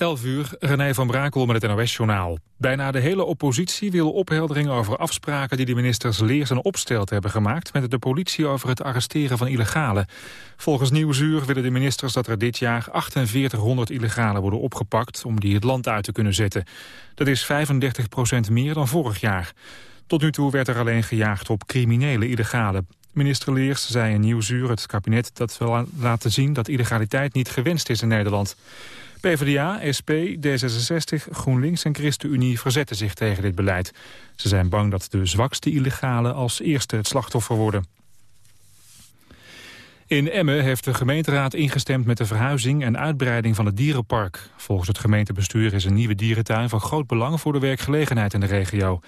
11 uur, René van Brakel met het NOS-journaal. Bijna de hele oppositie wil opheldering over afspraken... die de ministers Leers en Opstelt hebben gemaakt... met de politie over het arresteren van illegalen. Volgens Nieuwsuur willen de ministers dat er dit jaar 4800 illegalen worden opgepakt... om die het land uit te kunnen zetten. Dat is 35 procent meer dan vorig jaar. Tot nu toe werd er alleen gejaagd op criminele illegalen. Minister Leers zei in Nieuwsuur het kabinet dat wil laten zien... dat illegaliteit niet gewenst is in Nederland. PvdA, SP, D66, GroenLinks en ChristenUnie verzetten zich tegen dit beleid. Ze zijn bang dat de zwakste illegalen als eerste het slachtoffer worden. In Emmen heeft de gemeenteraad ingestemd met de verhuizing en uitbreiding van het dierenpark. Volgens het gemeentebestuur is een nieuwe dierentuin van groot belang voor de werkgelegenheid in de regio.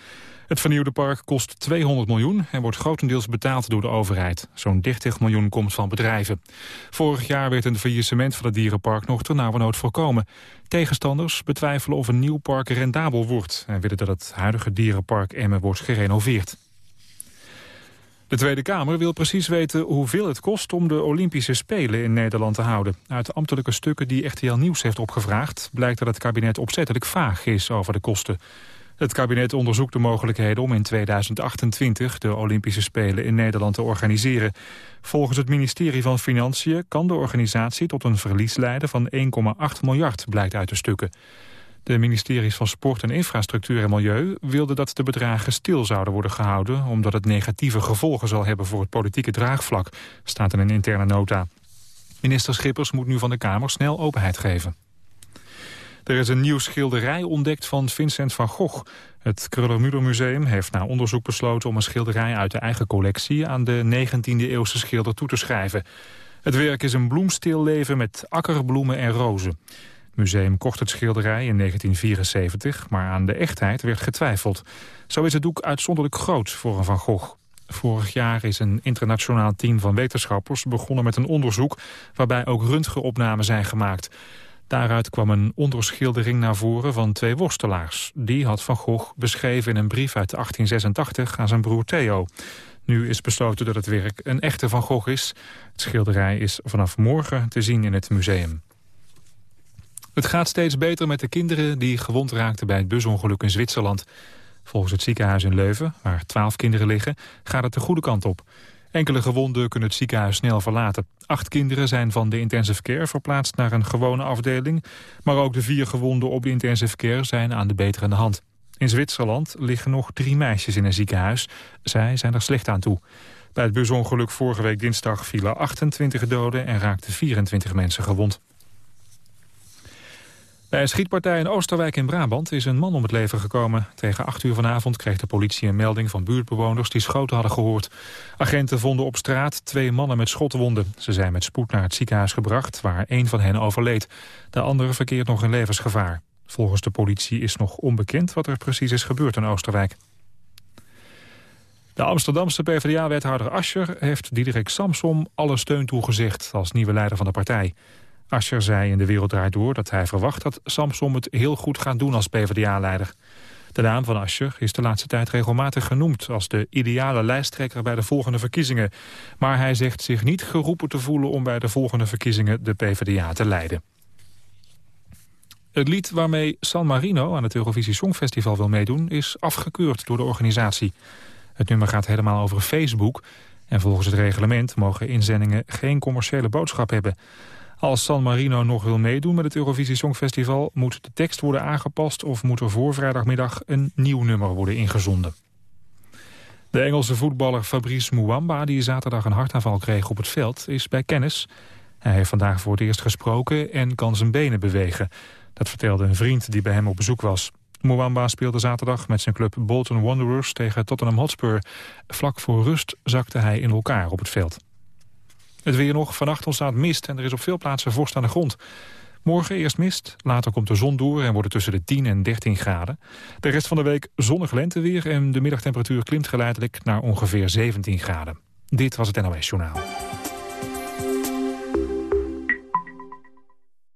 Het vernieuwde park kost 200 miljoen en wordt grotendeels betaald door de overheid. Zo'n 30 miljoen komt van bedrijven. Vorig jaar werd een faillissement van het dierenpark nog ternauwernood voorkomen. Tegenstanders betwijfelen of een nieuw park rendabel wordt... en willen dat het huidige dierenpark Emmen wordt gerenoveerd. De Tweede Kamer wil precies weten hoeveel het kost om de Olympische Spelen in Nederland te houden. Uit ambtelijke stukken die RTL Nieuws heeft opgevraagd... blijkt dat het kabinet opzettelijk vaag is over de kosten. Het kabinet onderzoekt de mogelijkheden om in 2028 de Olympische Spelen in Nederland te organiseren. Volgens het ministerie van Financiën kan de organisatie tot een verlies leiden van 1,8 miljard, blijkt uit de stukken. De ministeries van Sport en Infrastructuur en Milieu wilden dat de bedragen stil zouden worden gehouden, omdat het negatieve gevolgen zal hebben voor het politieke draagvlak, staat in een interne nota. Minister Schippers moet nu van de Kamer snel openheid geven. Er is een nieuw schilderij ontdekt van Vincent van Gogh. Het Kruller-Müller Museum heeft na onderzoek besloten om een schilderij uit de eigen collectie aan de 19e-eeuwse schilder toe te schrijven. Het werk is een bloemstilleven met akkerbloemen en rozen. Museum kocht het schilderij in 1974, maar aan de echtheid werd getwijfeld. Zo is het doek uitzonderlijk groot voor een Van Gogh. Vorig jaar is een internationaal team van wetenschappers begonnen met een onderzoek... waarbij ook röntgenopnamen zijn gemaakt. Daaruit kwam een onderschildering naar voren van twee worstelaars. Die had Van Gogh beschreven in een brief uit 1886 aan zijn broer Theo. Nu is besloten dat het werk een echte Van Gogh is. Het schilderij is vanaf morgen te zien in het museum. Het gaat steeds beter met de kinderen die gewond raakten bij het busongeluk in Zwitserland. Volgens het ziekenhuis in Leuven, waar twaalf kinderen liggen, gaat het de goede kant op. Enkele gewonden kunnen het ziekenhuis snel verlaten. Acht kinderen zijn van de intensive care verplaatst naar een gewone afdeling. Maar ook de vier gewonden op de intensive care zijn aan de beterende hand. In Zwitserland liggen nog drie meisjes in een ziekenhuis. Zij zijn er slecht aan toe. Bij het busongeluk vorige week dinsdag vielen 28 doden en raakten 24 mensen gewond. Bij een schietpartij in Oosterwijk in Brabant is een man om het leven gekomen. Tegen 8 uur vanavond kreeg de politie een melding van buurtbewoners die schoten hadden gehoord. Agenten vonden op straat twee mannen met schotwonden. Ze zijn met spoed naar het ziekenhuis gebracht waar één van hen overleed. De andere verkeert nog in levensgevaar. Volgens de politie is nog onbekend wat er precies is gebeurd in Oosterwijk. De Amsterdamse PvdA-wethouder Ascher heeft Diederik Samsom alle steun toegezegd als nieuwe leider van de partij. Ascher zei in De Wereld Draait Door dat hij verwacht dat Samsom het heel goed gaat doen als PvdA-leider. De naam van Ascher is de laatste tijd regelmatig genoemd als de ideale lijsttrekker bij de volgende verkiezingen. Maar hij zegt zich niet geroepen te voelen om bij de volgende verkiezingen de PvdA te leiden. Het lied waarmee San Marino aan het Eurovisie Songfestival wil meedoen is afgekeurd door de organisatie. Het nummer gaat helemaal over Facebook en volgens het reglement mogen inzendingen geen commerciële boodschap hebben. Als San Marino nog wil meedoen met het Eurovisie Songfestival... moet de tekst worden aangepast of moet er voor vrijdagmiddag een nieuw nummer worden ingezonden. De Engelse voetballer Fabrice Muamba, die zaterdag een hartaanval kreeg op het veld, is bij kennis. Hij heeft vandaag voor het eerst gesproken en kan zijn benen bewegen. Dat vertelde een vriend die bij hem op bezoek was. Muamba speelde zaterdag met zijn club Bolton Wanderers tegen Tottenham Hotspur. Vlak voor rust zakte hij in elkaar op het veld. Het weer nog. Vannacht ontstaat mist en er is op veel plaatsen vorst aan de grond. Morgen eerst mist, later komt de zon door en wordt het tussen de 10 en 13 graden. De rest van de week zonnig lenteweer en de middagtemperatuur klimt geleidelijk naar ongeveer 17 graden. Dit was het NOS Journaal.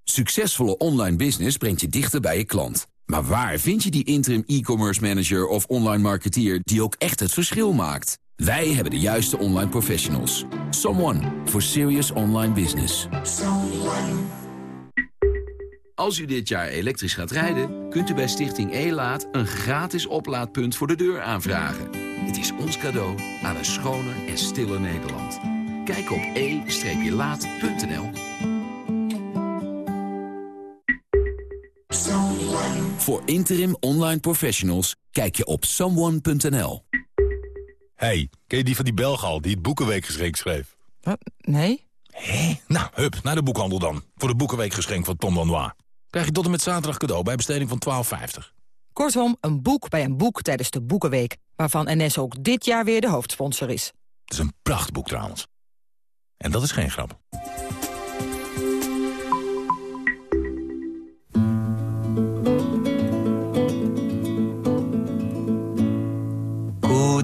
Succesvolle online business brengt je dichter bij je klant. Maar waar vind je die interim e-commerce manager of online marketeer die ook echt het verschil maakt? Wij hebben de juiste online professionals. Someone for serious online business. Als u dit jaar elektrisch gaat rijden, kunt u bij Stichting E-Laat... een gratis oplaadpunt voor de deur aanvragen. Het is ons cadeau aan een schoner en stiller Nederland. Kijk op e-laat.nl. Voor interim online professionals kijk je op someone.nl. Hey, ken je die van die Belgal die het Boekenweekgeschenk schreef? Wat? Nee? Hé? Nou, hup, naar de boekhandel dan. Voor de Boekenweekgeschenk van Tom Lanois. Krijg je tot en met zaterdag cadeau bij besteding van 12,50. Kortom, een boek bij een boek tijdens de Boekenweek... waarvan NS ook dit jaar weer de hoofdsponsor is. Het is een prachtboek trouwens. En dat is geen grap.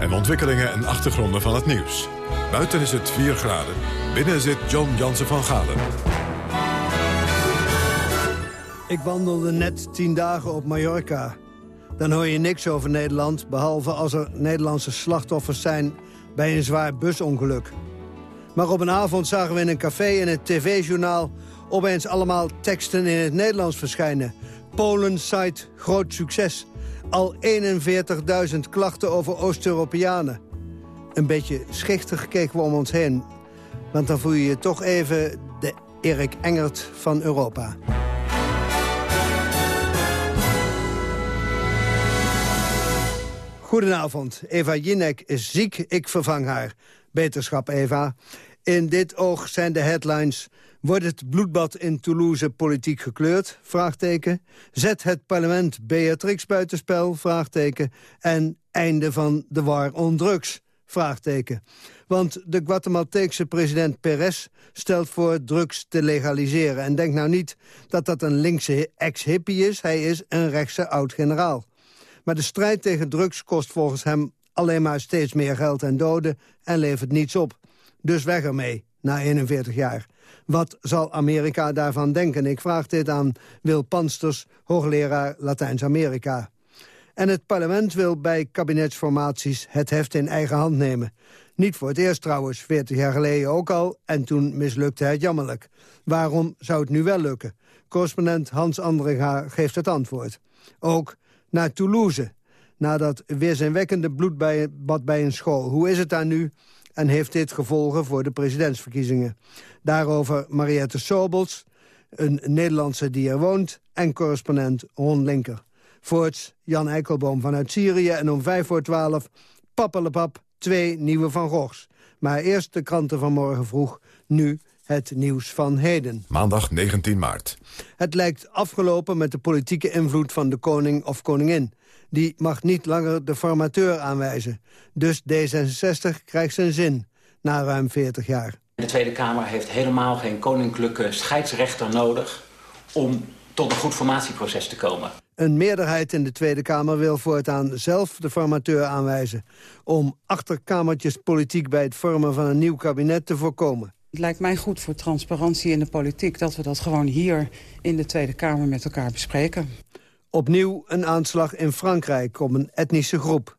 En ontwikkelingen en achtergronden van het nieuws. Buiten is het 4 graden. Binnen zit John Jansen van Galen. Ik wandelde net tien dagen op Mallorca. Dan hoor je niks over Nederland, behalve als er Nederlandse slachtoffers zijn bij een zwaar busongeluk. Maar op een avond zagen we in een café in het tv-journaal opeens allemaal teksten in het Nederlands verschijnen. Polen site groot succes. Al 41.000 klachten over Oost-Europeanen. Een beetje schichtig keken we om ons heen. Want dan voel je je toch even de Erik Engert van Europa. Goedenavond. Eva Jinek is ziek, ik vervang haar. Beterschap, Eva. In dit oog zijn de headlines... Wordt het bloedbad in Toulouse politiek gekleurd? Zet het parlement Beatrix buitenspel? Vraagteken. En einde van de war on drugs? Want de Guatemalteekse president Perez stelt voor drugs te legaliseren. En denk nou niet dat dat een linkse ex-hippie is. Hij is een rechtse oud-generaal. Maar de strijd tegen drugs kost volgens hem alleen maar steeds meer geld en doden... en levert niets op. Dus weg ermee, na 41 jaar. Wat zal Amerika daarvan denken? Ik vraag dit aan Wil Pansters, hoogleraar Latijns-Amerika. En het parlement wil bij kabinetsformaties het heft in eigen hand nemen. Niet voor het eerst trouwens, 40 jaar geleden ook al... en toen mislukte het jammerlijk. Waarom zou het nu wel lukken? Correspondent Hans Andringa geeft het antwoord. Ook naar Toulouse, na dat weerzinwekkende bloedbad bij een school. Hoe is het daar nu en heeft dit gevolgen voor de presidentsverkiezingen? Daarover Mariette Sobels, een Nederlandse die er woont... en correspondent Ron Linker. Voorts Jan Eikelboom vanuit Syrië en om vijf voor twaalf... pappelepap, twee nieuwe Van Goghs. Maar eerst de kranten van morgen vroeg, nu het nieuws van heden. Maandag 19 maart. Het lijkt afgelopen met de politieke invloed van de koning of koningin. Die mag niet langer de formateur aanwijzen. Dus D66 krijgt zijn zin, na ruim 40 jaar. De Tweede Kamer heeft helemaal geen koninklijke scheidsrechter nodig... om tot een goed formatieproces te komen. Een meerderheid in de Tweede Kamer wil voortaan zelf de formateur aanwijzen... om achterkamertjes politiek bij het vormen van een nieuw kabinet te voorkomen. Het lijkt mij goed voor transparantie in de politiek... dat we dat gewoon hier in de Tweede Kamer met elkaar bespreken. Opnieuw een aanslag in Frankrijk op een etnische groep.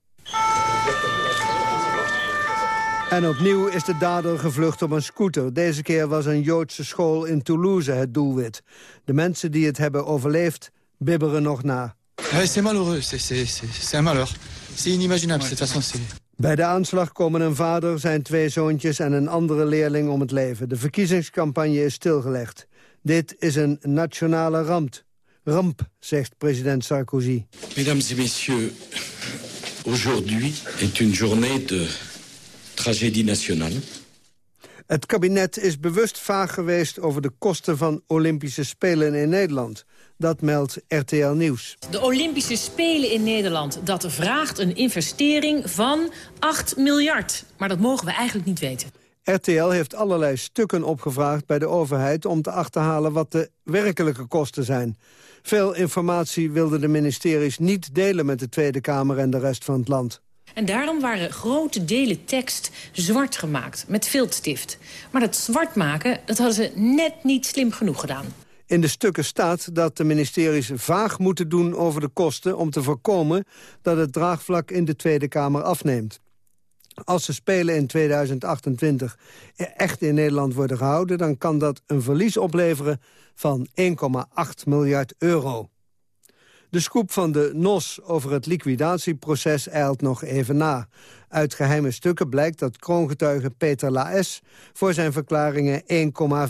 En opnieuw is de dader gevlucht op een scooter. Deze keer was een Joodse school in Toulouse het doelwit. De mensen die het hebben overleefd bibberen nog na. C'est malheureux, c'est un malheur. C'est inimaginable, façon. Bij de aanslag komen een vader, zijn twee zoontjes en een andere leerling om het leven. De verkiezingscampagne is stilgelegd. Dit is een nationale ramp. Ramp, zegt president Sarkozy. Mesdames et messieurs, aujourd'hui est une journée de tragédie nationale. Het kabinet is bewust vaag geweest over de kosten van Olympische Spelen in Nederland. Dat meldt RTL Nieuws. De Olympische Spelen in Nederland, dat vraagt een investering van 8 miljard. Maar dat mogen we eigenlijk niet weten. RTL heeft allerlei stukken opgevraagd bij de overheid... om te achterhalen wat de werkelijke kosten zijn. Veel informatie wilden de ministeries niet delen met de Tweede Kamer en de rest van het land. En daarom waren grote delen tekst zwart gemaakt, met viltstift. Maar dat zwart maken, dat hadden ze net niet slim genoeg gedaan. In de stukken staat dat de ministeries vaag moeten doen over de kosten... om te voorkomen dat het draagvlak in de Tweede Kamer afneemt. Als ze spelen in 2028 echt in Nederland worden gehouden... dan kan dat een verlies opleveren van 1,8 miljard euro. De scoop van de NOS over het liquidatieproces eilt nog even na. Uit geheime stukken blijkt dat kroongetuige Peter Laes... voor zijn verklaringen 1,4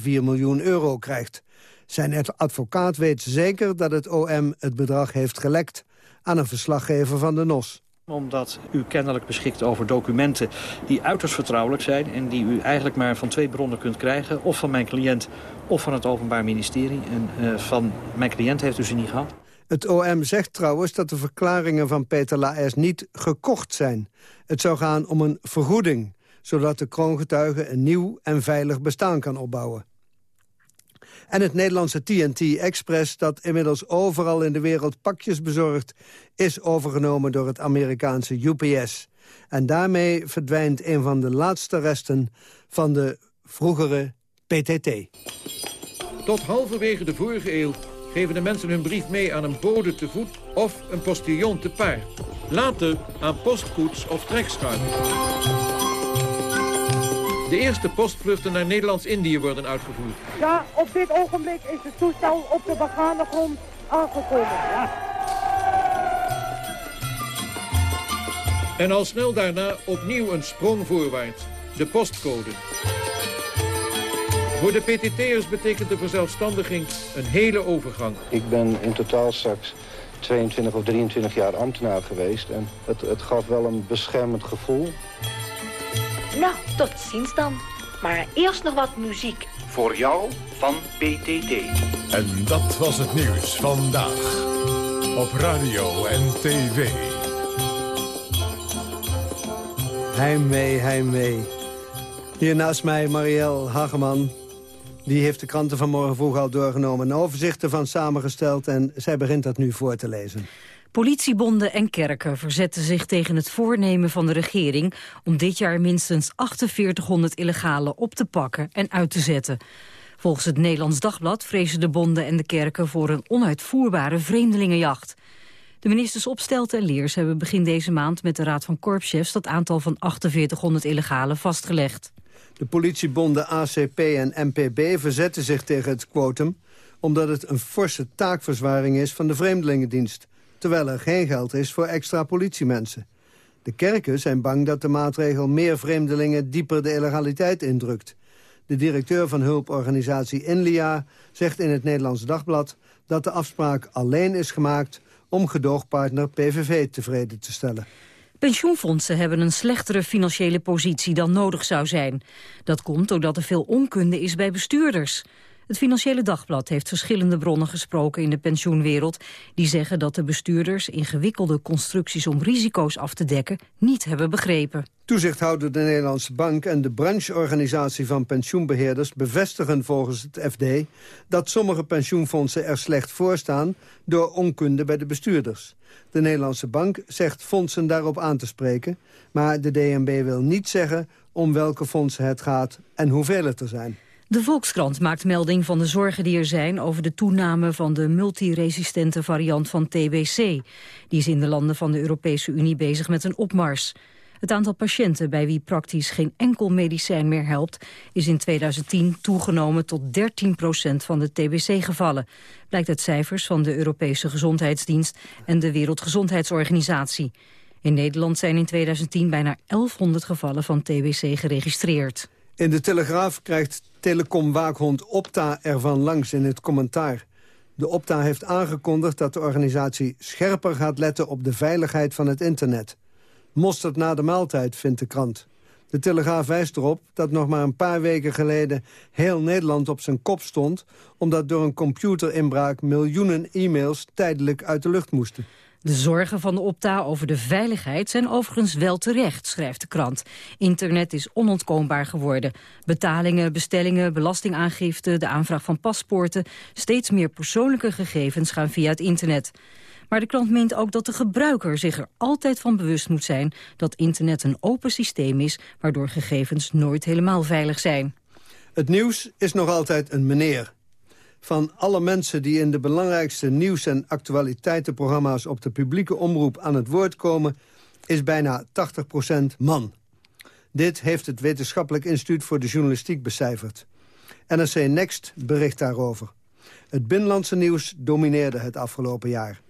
miljoen euro krijgt. Zijn advocaat weet zeker dat het OM het bedrag heeft gelekt... aan een verslaggever van de NOS omdat u kennelijk beschikt over documenten die uiterst vertrouwelijk zijn... en die u eigenlijk maar van twee bronnen kunt krijgen. Of van mijn cliënt of van het Openbaar Ministerie. En uh, van mijn cliënt heeft u ze niet gehad. Het OM zegt trouwens dat de verklaringen van Peter Laes niet gekocht zijn. Het zou gaan om een vergoeding, zodat de kroongetuige een nieuw en veilig bestaan kan opbouwen. En het Nederlandse TNT Express, dat inmiddels overal in de wereld pakjes bezorgt... is overgenomen door het Amerikaanse UPS. En daarmee verdwijnt een van de laatste resten van de vroegere PTT. Tot halverwege de vorige eeuw geven de mensen hun brief mee aan een bode te voet of een postillon te paard. Later aan postkoets of trekschuim. De eerste postvluchten naar Nederlands-Indië worden uitgevoerd. Ja, op dit ogenblik is het toestel op de begane grond aangekomen. Ja. En al snel daarna opnieuw een sprong voorwaarts. De postcode. Voor de PTT'ers betekent de verzelfstandiging een hele overgang. Ik ben in totaal straks 22 of 23 jaar ambtenaar geweest. En het, het gaf wel een beschermend gevoel. Nou, tot ziens dan. Maar eerst nog wat muziek. Voor jou van PTT. En dat was het nieuws vandaag. Op radio en tv. Heimwee, heimwee. Hier naast mij Marielle Hageman. Die heeft de kranten van morgen vroeg al doorgenomen. Een overzicht ervan samengesteld en zij begint dat nu voor te lezen. Politiebonden en kerken verzetten zich tegen het voornemen van de regering... om dit jaar minstens 4800 illegalen op te pakken en uit te zetten. Volgens het Nederlands Dagblad vrezen de bonden en de kerken... voor een onuitvoerbare vreemdelingenjacht. De ministers Opstelten en Leers hebben begin deze maand... met de Raad van Korpschefs dat aantal van 4800 illegalen vastgelegd. De politiebonden ACP en MPB verzetten zich tegen het quotum... omdat het een forse taakverzwaring is van de Vreemdelingendienst... terwijl er geen geld is voor extra politiemensen. De kerken zijn bang dat de maatregel meer vreemdelingen dieper de illegaliteit indrukt. De directeur van hulporganisatie Inlia zegt in het Nederlands Dagblad... dat de afspraak alleen is gemaakt om gedoogpartner PVV tevreden te stellen. Pensioenfondsen hebben een slechtere financiële positie dan nodig zou zijn. Dat komt doordat er veel onkunde is bij bestuurders. Het Financiële Dagblad heeft verschillende bronnen gesproken in de pensioenwereld... die zeggen dat de bestuurders ingewikkelde constructies om risico's af te dekken niet hebben begrepen. Toezichthouder de Nederlandse Bank en de brancheorganisatie van pensioenbeheerders bevestigen volgens het FD dat sommige pensioenfondsen er slecht voor staan door onkunde bij de bestuurders. De Nederlandse Bank zegt fondsen daarop aan te spreken, maar de DNB wil niet zeggen om welke fondsen het gaat en hoeveel het er zijn. De Volkskrant maakt melding van de zorgen die er zijn over de toename van de multiresistente variant van TBC. Die is in de landen van de Europese Unie bezig met een opmars. Het aantal patiënten bij wie praktisch geen enkel medicijn meer helpt... is in 2010 toegenomen tot 13 procent van de TBC-gevallen. Blijkt uit cijfers van de Europese Gezondheidsdienst en de Wereldgezondheidsorganisatie. In Nederland zijn in 2010 bijna 1100 gevallen van TBC geregistreerd. In de Telegraaf krijgt telecomwaakhond Opta ervan langs in het commentaar. De Opta heeft aangekondigd dat de organisatie scherper gaat letten op de veiligheid van het internet. Mosterd na de maaltijd, vindt de krant. De Telegraaf wijst erop dat nog maar een paar weken geleden... heel Nederland op zijn kop stond... omdat door een computerinbraak miljoenen e-mails tijdelijk uit de lucht moesten. De zorgen van de Opta over de veiligheid zijn overigens wel terecht, schrijft de krant. Internet is onontkoombaar geworden. Betalingen, bestellingen, belastingaangifte, de aanvraag van paspoorten... steeds meer persoonlijke gegevens gaan via het internet. Maar de krant meent ook dat de gebruiker zich er altijd van bewust moet zijn... dat internet een open systeem is, waardoor gegevens nooit helemaal veilig zijn. Het nieuws is nog altijd een meneer. Van alle mensen die in de belangrijkste nieuws- en actualiteitenprogramma's... op de publieke omroep aan het woord komen, is bijna 80% man. Dit heeft het Wetenschappelijk Instituut voor de Journalistiek becijferd. NRC Next bericht daarover. Het binnenlandse nieuws domineerde het afgelopen jaar.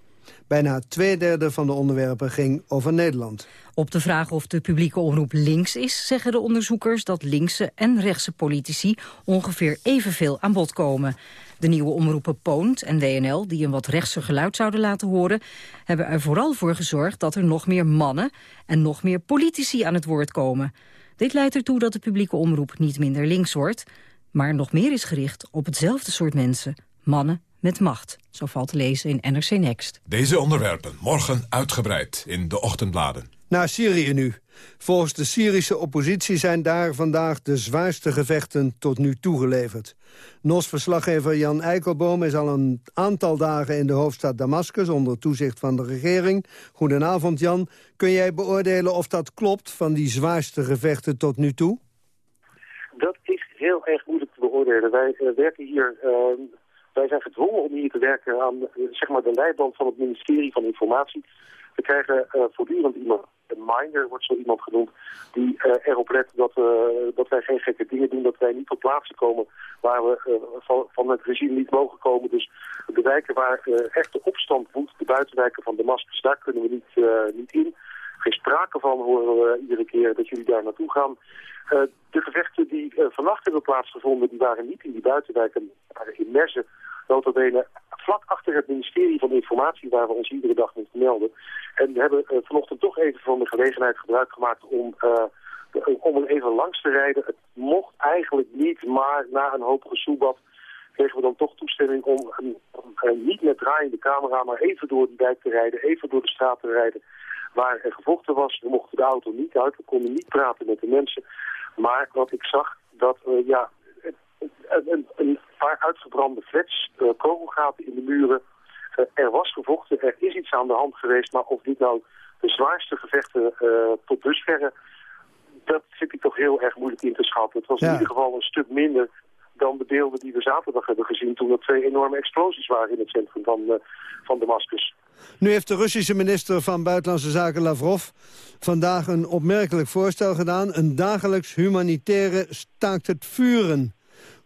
Bijna twee derde van de onderwerpen ging over Nederland. Op de vraag of de publieke omroep links is, zeggen de onderzoekers dat linkse en rechtse politici ongeveer evenveel aan bod komen. De nieuwe omroepen Poont en WNL, die een wat rechtser geluid zouden laten horen, hebben er vooral voor gezorgd dat er nog meer mannen en nog meer politici aan het woord komen. Dit leidt ertoe dat de publieke omroep niet minder links wordt, maar nog meer is gericht op hetzelfde soort mensen, mannen met macht. Zo valt te lezen in NRC Next. Deze onderwerpen morgen uitgebreid in de ochtendbladen. Naar Syrië nu. Volgens de Syrische oppositie zijn daar vandaag de zwaarste gevechten tot nu toe geleverd. NOS-verslaggever Jan Eikelboom is al een aantal dagen in de hoofdstad Damascus onder toezicht van de regering. Goedenavond Jan. Kun jij beoordelen of dat klopt van die zwaarste gevechten tot nu toe? Dat is heel erg moeilijk te beoordelen. Wij uh, werken hier uh, wij zijn gedwongen om hier te werken aan zeg maar de leidband van het ministerie van Informatie. We krijgen uh, voortdurend iemand, een minder wordt zo iemand genoemd, die uh, erop let dat, uh, dat wij geen gekke dingen doen, dat wij niet op plaatsen komen waar we van, van, het regime niet mogen komen. Dus de wijken waar echt de opstand woedt, de buitenwijken van Damascus, daar kunnen we niet, niet in. Geen sprake van horen we iedere keer dat jullie daar naartoe gaan. de gevechten die vannacht hebben plaatsgevonden, die waren niet in die buitenwijken, waren in Merzen, notabene vlak achter het ministerie van Informatie waar we ons iedere dag moeten melden. En we hebben uh, vanochtend toch even van de gelegenheid gebruik gemaakt om, de, om er even langs te rijden. Het mocht eigenlijk niet, maar na een hoop gesoebat kregen we dan toch toestemming om uh, niet met draaiende camera, maar even door die dijk te rijden, even door de straat te rijden waar er gevochten was. We mochten de auto niet uit, we konden niet praten met de mensen. Maar wat ik zag, dat ja, een, een, paar uitgebrande flats, uh, kogelgaten in de muren. Uh, er was gevochten, er is iets aan de hand geweest, maar of dit nou de zwaarste gevechten uh, tot dusverre, dat vind ik toch heel erg moeilijk in te schatten. Het was ja. in ieder geval een stuk minder dan de beelden die we zaterdag hebben gezien toen er twee enorme explosies waren in het centrum van, uh, van Damascus. Nu heeft de Russische minister van Buitenlandse Zaken Lavrov vandaag een opmerkelijk voorstel gedaan. Een dagelijks humanitaire staakt het vuren.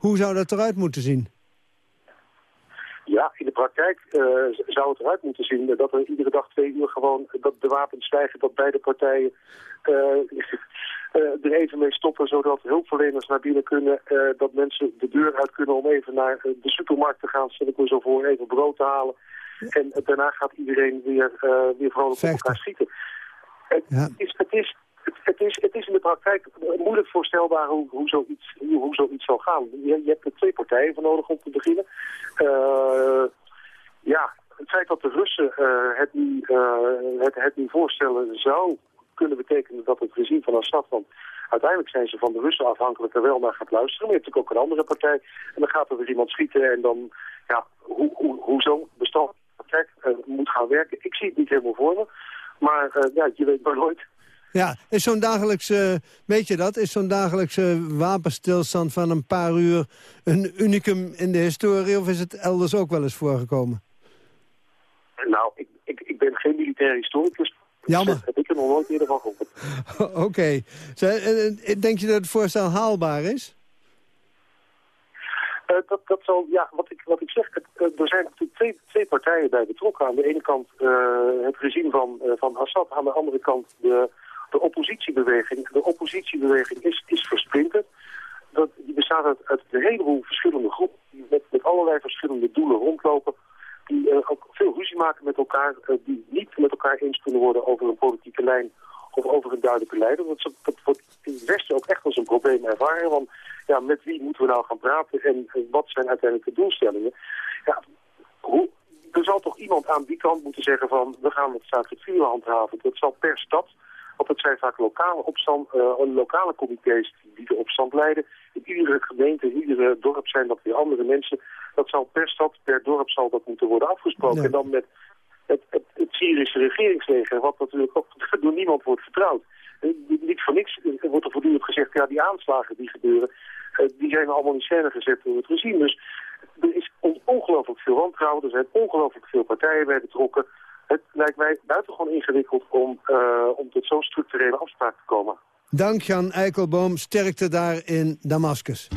Hoe zou dat eruit moeten zien? Ja, in de praktijk uh, zou het eruit moeten zien dat er iedere dag twee uur gewoon dat de wapens stijgen, dat beide partijen uh, uh, er even mee stoppen, zodat hulpverleners naar binnen kunnen, dat mensen de deur uit kunnen om even naar de supermarkt te gaan, stel ik me zo voor, even brood te halen. En daarna gaat iedereen weer, weer vrolijk op elkaar schieten. Het, ja. is, het, is, het, is, het is in de praktijk moeilijk voorstelbaar hoe, hoe, zoiets, hoe, zal gaan. Je, je hebt er twee partijen voor nodig om te beginnen. Uh, ja, het feit dat de Russen uh, het, nu, uh, het, het voorstellen zou kunnen betekenen dat het regime van Assad... want uiteindelijk zijn ze van de Russen afhankelijk er wel naar gaat luisteren. Maar je hebt natuurlijk ook een andere partij en dan gaat er weer iemand schieten... en dan, ja, hoe, hoe, hoe zo'n bestand moet gaan werken. Ik zie het niet helemaal voor me, maar ja, je weet maar nooit... Ja, is zo'n dagelijkse, weet je dat, is zo'n dagelijkse wapenstilstand van een paar uur een unicum in de historie of is het elders ook wel eens voorgekomen? Nou, ik, ik, ik ben geen militair historicus. Jammer. Dus heb ik er nog nooit eerder van gehoord. Oké. Okay. Denk je dat het voorstel haalbaar is? Uh, dat, dat zal, ja, wat ik, wat ik zeg, het, uh, er zijn natuurlijk twee, twee partijen bij betrokken. Aan de ene kant uh, het regime van, van Assad, aan de andere kant de, de oppositiebeweging. De oppositiebeweging is, is versplinterd. Dat, die bestaat uit, uit een heleboel verschillende groepen die met, met allerlei verschillende doelen rondlopen. Die uh, ook veel ruzie maken met elkaar, uh, die niet met elkaar eens kunnen worden over een politieke lijn of over een duidelijke leider. Dat, dat wordt in het Westen ook echt als een probleem ervaren. Want ja, met wie moeten we nou gaan praten en wat zijn uiteindelijk de doelstellingen? Ja, hoe, er zal toch iemand aan die kant moeten zeggen van... we gaan het stakelijk vuur handhaven. Dat zal per stad, want het zijn vaak lokale, opstand, uh, lokale comité's die de opstand leiden. In iedere gemeente, in iedere dorp zijn dat weer andere mensen. Dat zal per stad, per dorp zal dat moeten worden afgesproken. En dan met het, het, het Syrische regeringsleger, wat natuurlijk ook door niemand wordt vertrouwd. Niet voor niks wordt er voortdurend gezegd, ja, die aanslagen die gebeuren, die zijn allemaal in scène gezet door het regime. Dus er is ongelooflijk veel wantrouwen, er zijn ongelooflijk veel partijen bij betrokken. Het lijkt mij buitengewoon ingewikkeld om, uh, om tot zo'n structurele afspraak te komen. Dank Jan Eikelboom, sterkte daar in Damascus.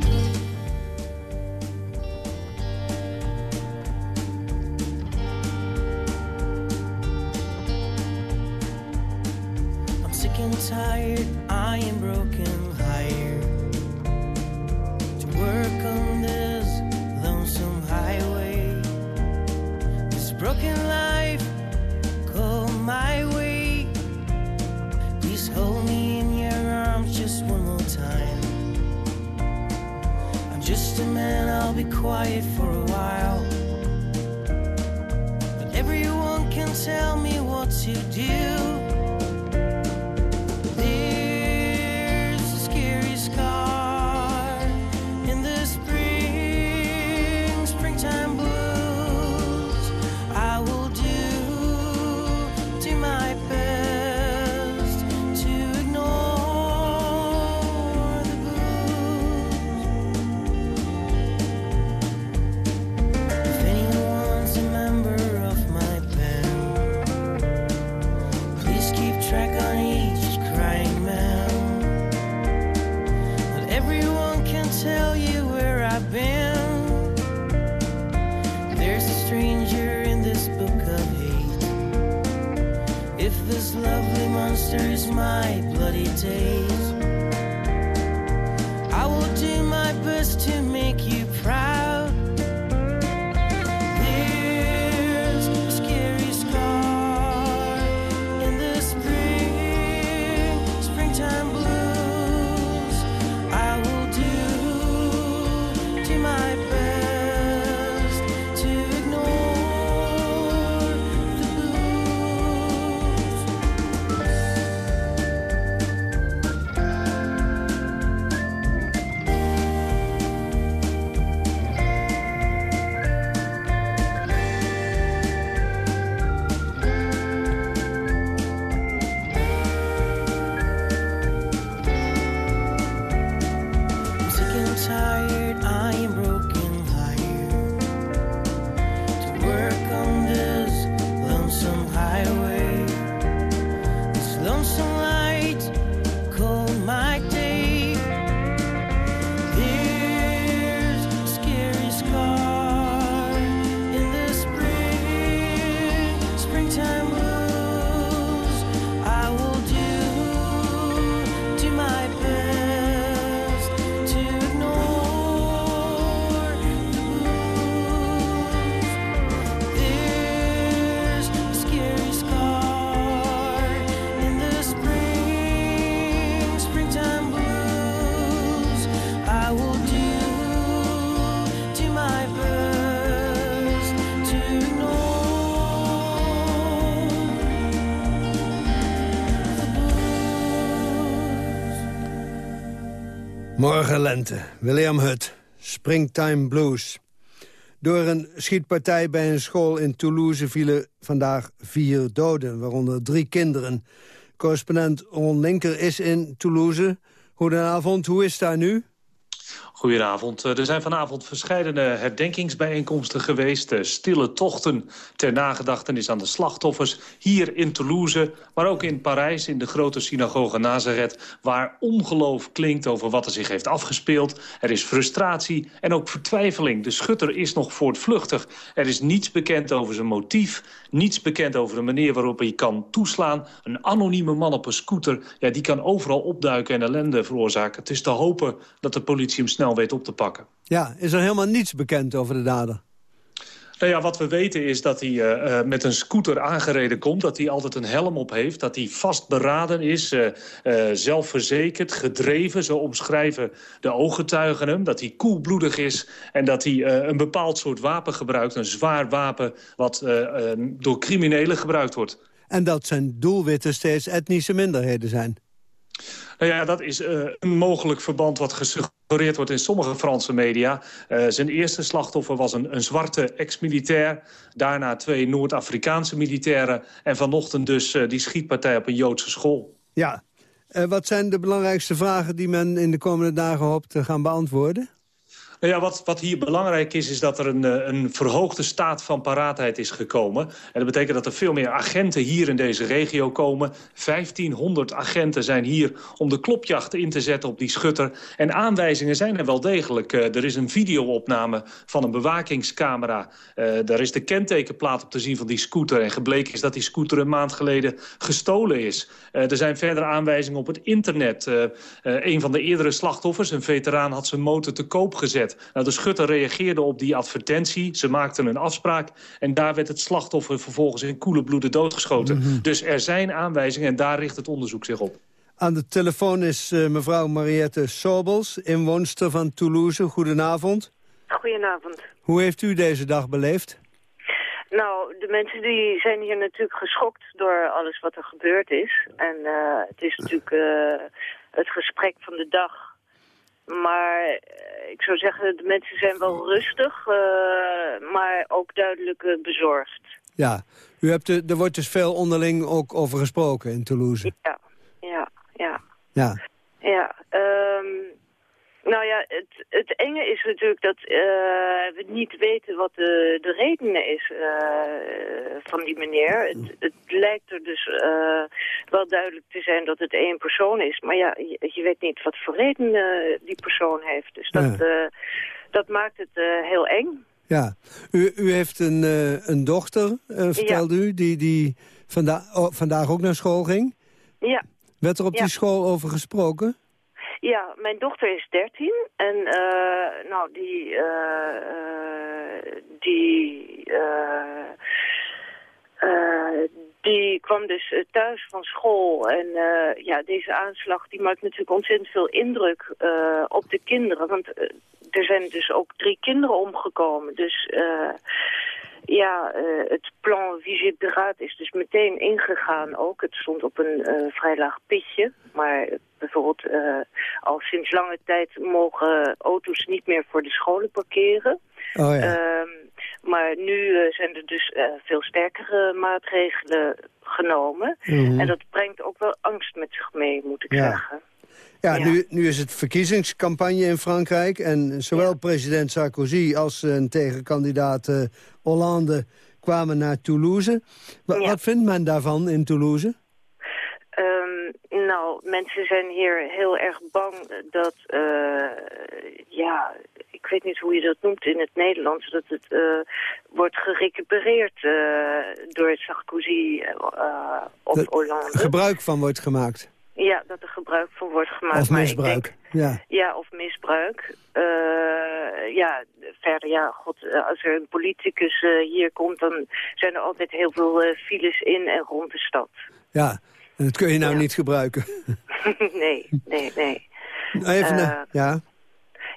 Morgen lente, William Hutt, Springtime Blues. Door een schietpartij bij een school in Toulouse vielen vandaag vier doden, waaronder drie kinderen. Correspondent Ron Linker is in Toulouse. Goedenavond, hoe is daar nu? Goedenavond. Eh, Er zijn vanavond verschillende herdenkingsbijeenkomsten geweest. eh, Stille tochten ter nagedachtenis aan de slachtoffers. Hier in Toulouse, maar ook in Parijs, in de grote synagoge Nazareth... waar ongeloof klinkt over wat er zich heeft afgespeeld. Er is frustratie en ook vertwijfeling. De schutter is nog voortvluchtig. Er is niets bekend over zijn motief. Niets bekend over de manier waarop hij kan toeslaan. Een anonieme man op een scooter, ja, die kan overal opduiken en ellende veroorzaken. Het is te hopen dat de politie hem snel weet op te pakken. Ja, is er helemaal niets bekend over de dader? Nou ja, wat we weten is dat hij uh, met een scooter aangereden komt. Dat hij altijd een helm op heeft. Dat hij vastberaden is. Uh, zelfverzekerd, gedreven. Zo omschrijven de ooggetuigen hem. Dat hij koelbloedig is. En dat hij een bepaald soort wapen gebruikt. Een zwaar wapen wat door criminelen gebruikt wordt. En dat zijn doelwitten steeds etnische minderheden zijn. Nou ja, dat is uh, een mogelijk verband wat gesuggereerd wordt in sommige Franse media. Uh, zijn eerste slachtoffer was een, een zwarte ex-militair. Daarna twee Noord-Afrikaanse militairen. En vanochtend dus uh, die schietpartij op een Joodse school. Ja. wat zijn de belangrijkste vragen die men in de komende dagen hoopt te gaan beantwoorden? Nou ja, wat, wat hier belangrijk is, is dat er een, eh, een verhoogde staat van paraatheid is gekomen. En dat betekent dat er veel meer agenten hier in deze regio komen. 1500 agenten zijn hier om de klopjacht in te zetten op die schutter. En aanwijzingen zijn er wel degelijk. Uh, er is een videoopname van een bewakingscamera. Uh, daar is de kentekenplaat op te zien van die scooter. En gebleken is dat die scooter een maand geleden gestolen is. Er zijn verder aanwijzingen op het internet. een van de eerdere slachtoffers, een veteraan, had zijn motor te koop gezet. Nou, de schutter reageerde op die advertentie. Ze maakten een afspraak. En daar werd het slachtoffer vervolgens in koele bloeden doodgeschoten. Mhm. Dus er zijn aanwijzingen en daar richt het onderzoek zich op. Aan de telefoon is uh, mevrouw Mariette Sobels, inwoonster van Toulouse. Goedenavond. Goedenavond. Hoe heeft u deze dag beleefd? Nou, de mensen die zijn hier natuurlijk geschokt door alles wat er gebeurd is. En uh, het is natuurlijk uh, het gesprek van de dag maar eh, ik zou zeggen, de mensen zijn wel rustig, uh, maar ook duidelijk uh, bezorgd. Ja, u hebt er, er wordt dus veel onderling ook over gesproken in Toulouse. Ja, ja, ja. Ja, ja um, nou ja, het, het enge is natuurlijk dat uh, we niet weten wat de, de reden is uh, van die meneer. Het, het lijkt er dus uh, wel duidelijk te zijn dat het één persoon is. Maar ja, je, je weet niet wat voor reden die persoon heeft. Dus dat, ja. dat maakt het heel eng. Ja, u, u heeft een, een dochter, vertelde ja. u, die, die vanda oh, vandaag ook naar school ging. Ja. Werd er op ja. die school over gesproken? Ja, mijn dochter is 13 en uh, nou die uh, die die kwam dus thuis van school en ja deze aanslag die maakt natuurlijk ontzettend veel indruk op de kinderen, want er zijn dus ook drie kinderen omgekomen, dus ja, uh, het plan Vigipiraat is dus meteen ingegaan ook. Het stond op een uh, vrij laag pitje. Maar bijvoorbeeld uh, al sinds lange tijd mogen auto's niet meer voor de scholen parkeren. Oh, ja. uh, maar nu zijn er dus veel sterkere maatregelen genomen. Mhm. Mm -hmm. En dat brengt ook wel angst met zich mee, moet ik ja. zeggen. Ja, ja. Nu, nu is het verkiezingscampagne in Frankrijk. En zowel ja. president Sarkozy als een tegenkandidaat uh, Hollande kwamen naar Toulouse. W ja. Wat vindt men daarvan in Toulouse? Um, nou, mensen zijn hier heel erg bang dat, uh, ja, ik weet niet hoe je dat noemt in het Nederlands, dat het uh, wordt gerecupereerd door Sarkozy of Hollande. gebruik van wordt gemaakt. Ja, dat er gebruik van wordt gemaakt. Of misbruik, denk, ja. Ja, of misbruik. Uh, ja, verder, ja, god, als er een politicus uh, hier komt... dan zijn er altijd heel veel uh, files in en rond de stad. Ja, en dat kun je nou ja. niet gebruiken. nee, nee, nee. Even, ja.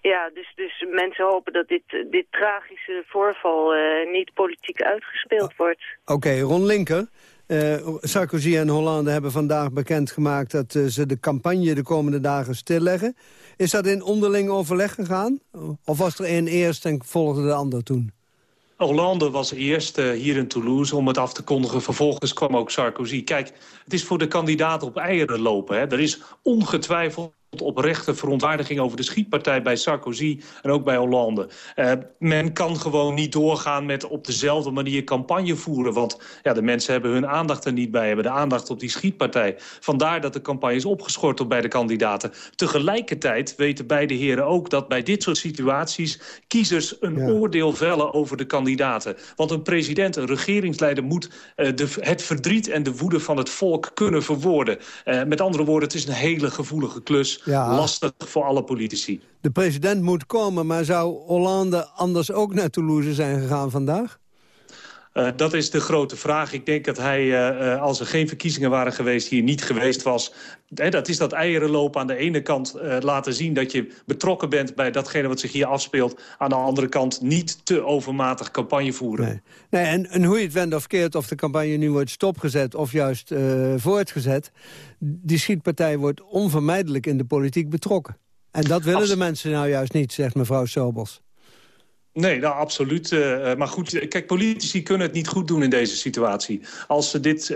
Ja, dus, dus mensen hopen dat dit, dit tragische voorval niet politiek uitgespeeld wordt. Oké, okay, Ron Linker... Uh, Sarkozy en Hollande hebben vandaag bekendgemaakt... dat uh, ze de campagne de komende dagen stilleggen. Is dat in onderling overleg gegaan? Of was er één eerst en volgde de ander toen? Hollande was eerst uh, hier in Toulouse om het af te kondigen. Vervolgens kwam ook Sarkozy. Kijk, het is voor de kandidaten op eieren lopen. Hè. Er is ongetwijfeld oprechte verontwaardiging over de schietpartij bij Sarkozy en ook bij Hollande. Uh, men kan gewoon niet doorgaan met op dezelfde manier campagne voeren. Want ja, de mensen hebben hun aandacht er niet bij, hebben de aandacht op die schietpartij. Vandaar dat de campagne is opgeschort op bij de kandidaten. Tegelijkertijd weten beide heren ook dat bij dit soort situaties kiezers een ja. oordeel vellen over de kandidaten. Want een president, een regeringsleider moet uh, de, het verdriet en de woede van het volk kunnen verwoorden. Uh, met andere woorden, het is een hele gevoelige klus ja. lastig voor alle politici. De president moet komen, maar zou Hollande anders ook naar Toulouse zijn gegaan vandaag? Uh, dat is de grote vraag. Ik denk dat hij, uh, als er geen verkiezingen waren geweest... hier niet geweest was. dat is dat eierenlopen aan de ene kant uh, laten zien... dat je betrokken bent bij datgene wat zich hier afspeelt. Aan de andere kant niet te overmatig campagne voeren. Nee. nee en, en, hoe je het wendt of keert... of de campagne nu wordt stopgezet of juist voortgezet... die schietpartij wordt onvermijdelijk in de politiek betrokken. En dat willen Abs de mensen nou juist niet, zegt mevrouw Sobels. Nee, nou, absoluut. Uh, maar goed, kijk, politici kunnen het niet goed doen in deze situatie. Als ze dit,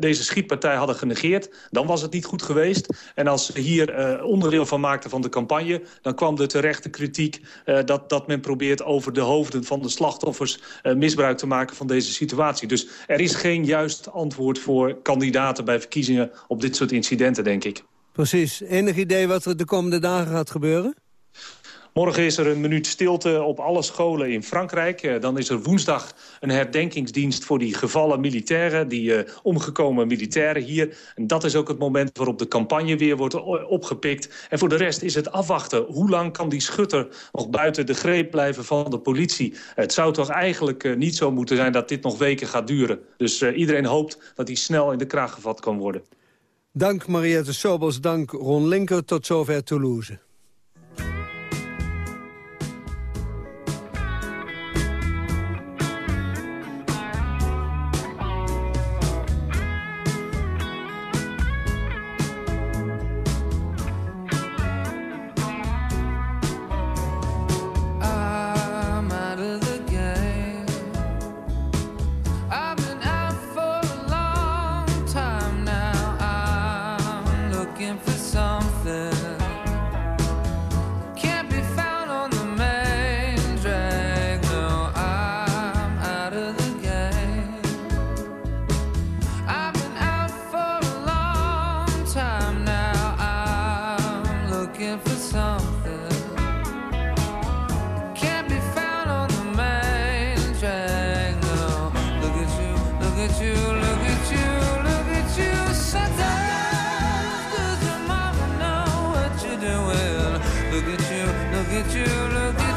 deze schietpartij hadden genegeerd, dan was het niet goed geweest. En als ze hier onderdeel van maakten van de campagne... dan kwam de terechte kritiek dat, dat men probeert over de hoofden van de slachtoffers... misbruik te maken van deze situatie. Dus er is geen juist antwoord voor kandidaten bij verkiezingen... op dit soort incidenten, denk ik. Precies. Enig idee wat er de komende dagen gaat gebeuren? Morgen is er een minuut stilte op alle scholen in Frankrijk. Eh, dan is er woensdag een herdenkingsdienst voor die gevallen militairen... die uh, omgekomen militairen hier. En dat is ook het moment waarop de campagne weer wordt opgepikt. En voor de rest is het afwachten. Hoe lang kan die schutter nog buiten de greep blijven van de politie? Het zou toch eigenlijk uh, niet zo moeten zijn dat dit nog weken gaat duren. Dus iedereen hoopt dat hij snel in de kraag gevat kan worden. Dank Mariette Sobels, dank Ron Linker. Tot zover Toulouse. look at you, look at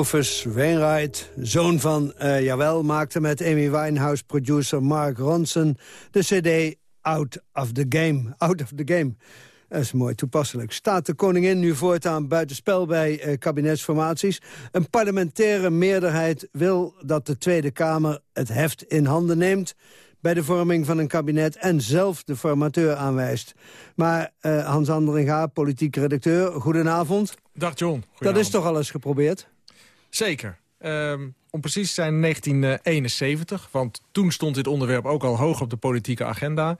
Rufus Wainwright, zoon van uh, Jawel, maakte met Amy Winehouse-producer Mark Ronson de cd Out of the Game. Out of the Game. Dat is mooi toepasselijk. Staat de koningin nu voortaan buitenspel bij uh, kabinetsformaties? Een parlementaire meerderheid wil dat de Tweede Kamer het heft in handen neemt bij de vorming van een kabinet en zelf de formateur aanwijst. Maar uh, Hans Andringa, politiek redacteur, goedenavond. Dag John. Dat is toch al eens geprobeerd? Zeker. Um, om precies te zijn 1971. Want toen stond dit onderwerp ook al hoog op de politieke agenda.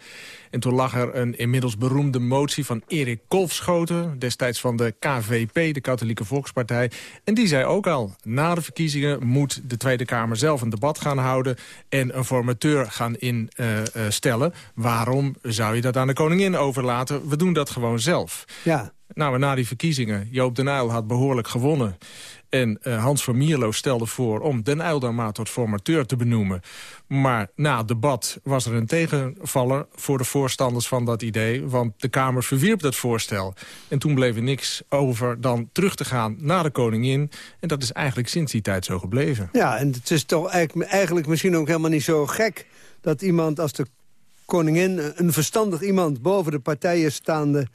En toen lag er een inmiddels beroemde motie van Erik Kolfschoten... destijds van de KVP, de Katholieke Volkspartij. En die zei ook al, na de verkiezingen moet de Tweede Kamer zelf een debat gaan houden... en een formateur gaan instellen. Uh, uh, Waarom zou je dat aan de koningin overlaten? We doen dat gewoon zelf. Ja. Nou, na die verkiezingen, Joop den Uyl had behoorlijk gewonnen. En uh, Hans van Mierlo stelde voor om Den Uyl tot formateur te benoemen. Maar na het debat was er een tegenvaller voor de voorstanders van dat idee. Want de Kamer verwierp dat voorstel. En toen bleef er niks over dan terug te gaan naar de koningin. En dat is eigenlijk sinds die tijd zo gebleven. Ja, en het is toch eigenlijk misschien ook helemaal niet zo gek... dat iemand als de koningin, een verstandig iemand boven de partijen staande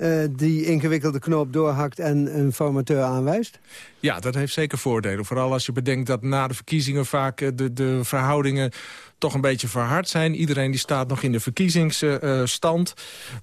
uh, die ingewikkelde knoop doorhakt en een formateur aanwijst? Ja, dat heeft zeker voordelen. Vooral als je bedenkt dat na de verkiezingen vaak eh, de, de verhoudingen toch een beetje verhard zijn. Iedereen die staat nog in de verkiezingsstand.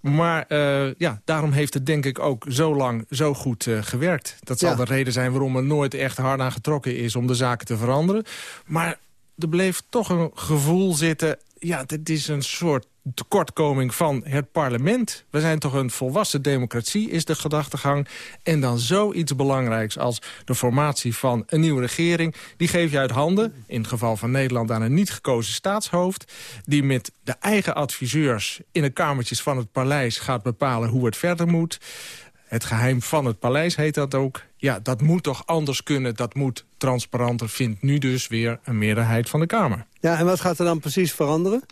Uh, maar uh, ja, daarom heeft het denk ik ook zo lang zo goed uh, gewerkt. Dat zal ja. de reden zijn waarom er nooit echt hard aan getrokken is om de zaken te veranderen. Maar er bleef toch een gevoel zitten... ja, dit is een soort tekortkoming van het parlement. We zijn toch een volwassen democratie, is de gedachtegang. En dan zoiets belangrijks als de formatie van een nieuwe regering... die geef je uit handen, in het geval van Nederland... aan een niet gekozen staatshoofd... die met de eigen adviseurs in de kamertjes van het paleis gaat bepalen hoe het verder moet... Het geheim van het paleis heet dat ook. Ja, dat moet toch anders kunnen, dat moet transparanter... vindt nu dus weer een meerderheid van de Kamer. Ja, en wat gaat er dan precies veranderen?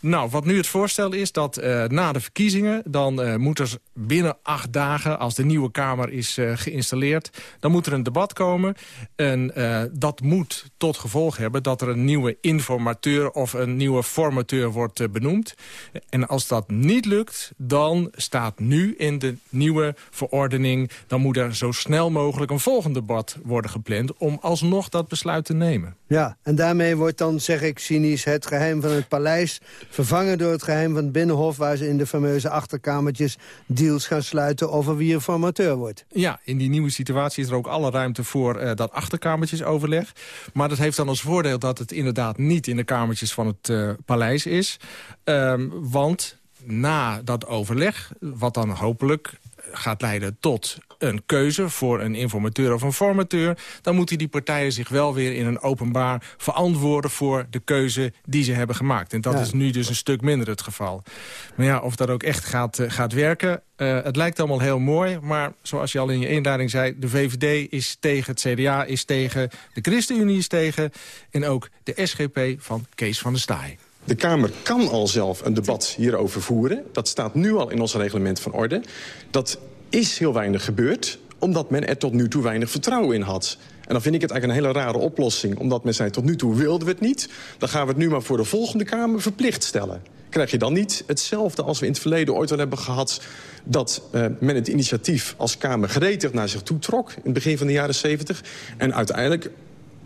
Nou, wat nu het voorstel is dat uh, na de verkiezingen... dan uh, moet er binnen acht dagen, als de nieuwe Kamer is uh, geïnstalleerd... dan moet er een debat komen. En dat moet tot gevolg hebben dat er een nieuwe informateur... of een nieuwe formateur wordt benoemd. En als dat niet lukt, dan staat nu in de nieuwe verordening... dan moet er zo snel mogelijk een volgend debat worden gepland... om alsnog dat besluit te nemen. Ja, en daarmee wordt dan, zeg ik cynisch, het geheim van het paleis vervangen door het geheim van het Binnenhof... waar ze in de fameuze achterkamertjes deals gaan sluiten over wie er formateur wordt. Ja, in die nieuwe situatie is er ook alle ruimte voor uh, dat achterkamertjesoverleg. Maar dat heeft dan als voordeel dat het inderdaad niet in de kamertjes van het uh, paleis is. Um, want na dat overleg, wat dan hopelijk gaat leiden tot een keuze voor een informateur of een formateur... dan moeten die partijen zich wel weer in een openbaar verantwoorden... voor de keuze die ze hebben gemaakt. En dat ja. is nu dus een stuk minder het geval. Maar ja, of dat ook echt gaat, uh, gaat werken... Uh, het lijkt allemaal heel mooi, maar zoals je al in je inleiding zei... de VVD is tegen, het CDA is tegen, de ChristenUnie is tegen... en ook de SGP van Kees van der Staaij. De Kamer kan al zelf een debat hierover voeren. Dat staat nu al in ons reglement van orde. Dat is heel weinig gebeurd, omdat men er tot nu toe weinig vertrouwen in had. En dan vind ik het eigenlijk een hele rare oplossing. Omdat men zei, tot nu toe wilden we het niet. Dan gaan we het nu maar voor de volgende Kamer verplicht stellen. Krijg je dan niet hetzelfde als we in het verleden ooit al hebben gehad... dat uh, men het initiatief als Kamer gretig naar zich toe trok... in het begin van de jaren 70. En uiteindelijk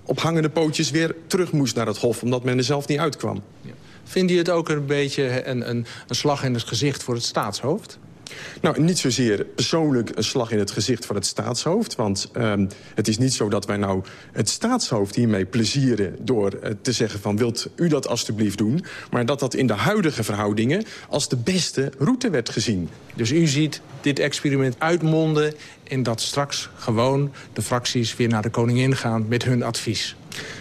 op hangende pootjes weer terug moest naar het Hof... omdat men er zelf niet uitkwam. Ja. Vind je het ook een beetje een, een, een slag in het gezicht voor het staatshoofd? Nou, niet zozeer persoonlijk een slag in het gezicht van het staatshoofd. Want um, het is niet zo dat wij nou het staatshoofd hiermee plezieren... door uh, te zeggen van wilt u dat alstublieft doen. Maar dat dat in de huidige verhoudingen als de beste route werd gezien. Dus u ziet dit experiment uitmonden... en dat straks gewoon de fracties weer naar de koningin gaan met hun advies.